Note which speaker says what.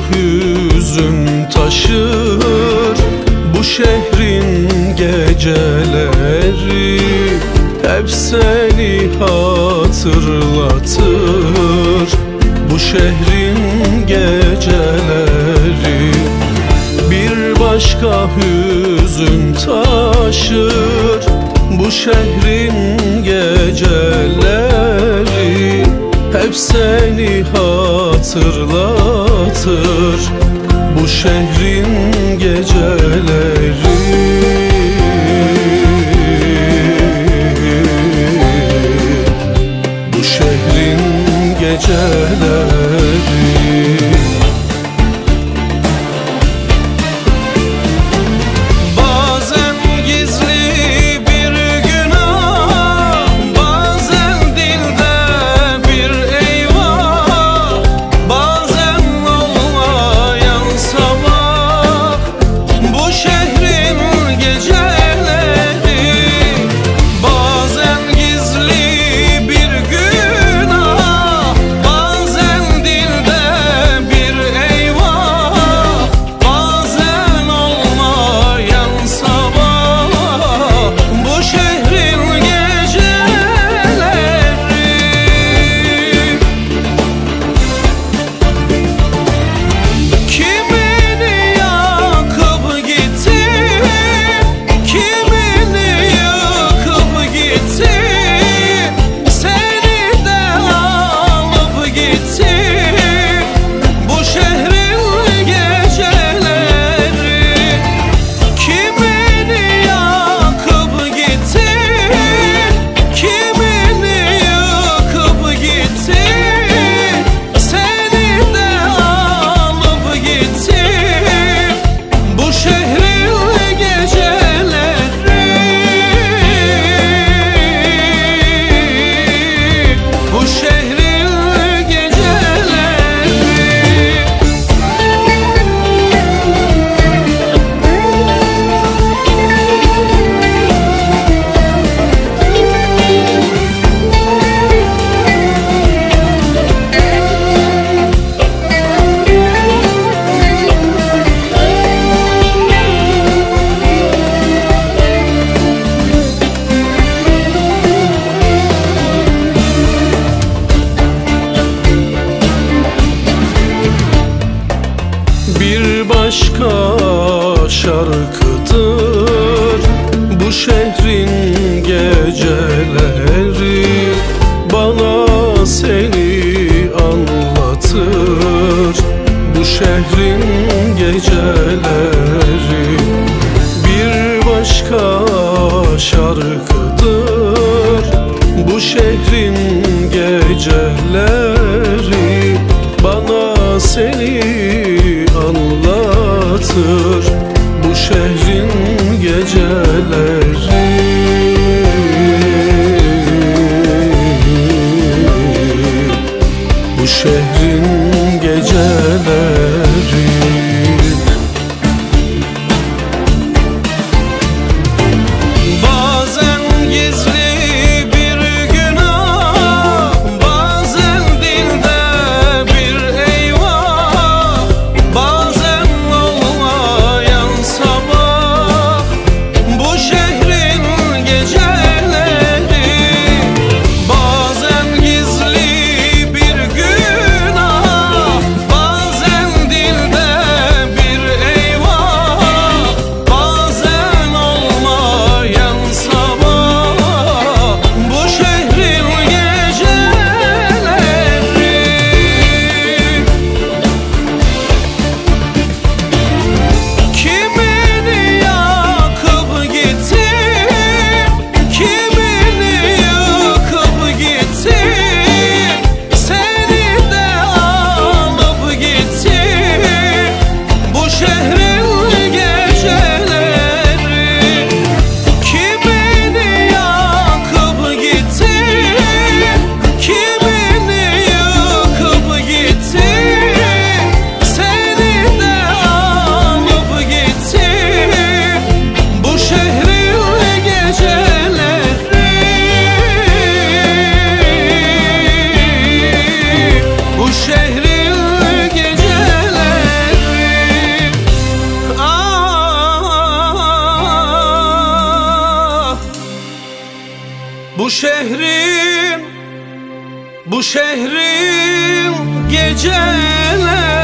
Speaker 1: hüzün taşır Bu şehrin geceleri. Hep seni hatırlatır Bu şehrin geceleri. Bir başka hüzün taşır Bu şehrin geceleri. Hep seni hatırlatır hatırlatır bu şehrin geceleri. Bu şehrin geceleri. düşer seni anlatır Bu şehrin geceleri. Bu şehrin Bu şehrin geceleri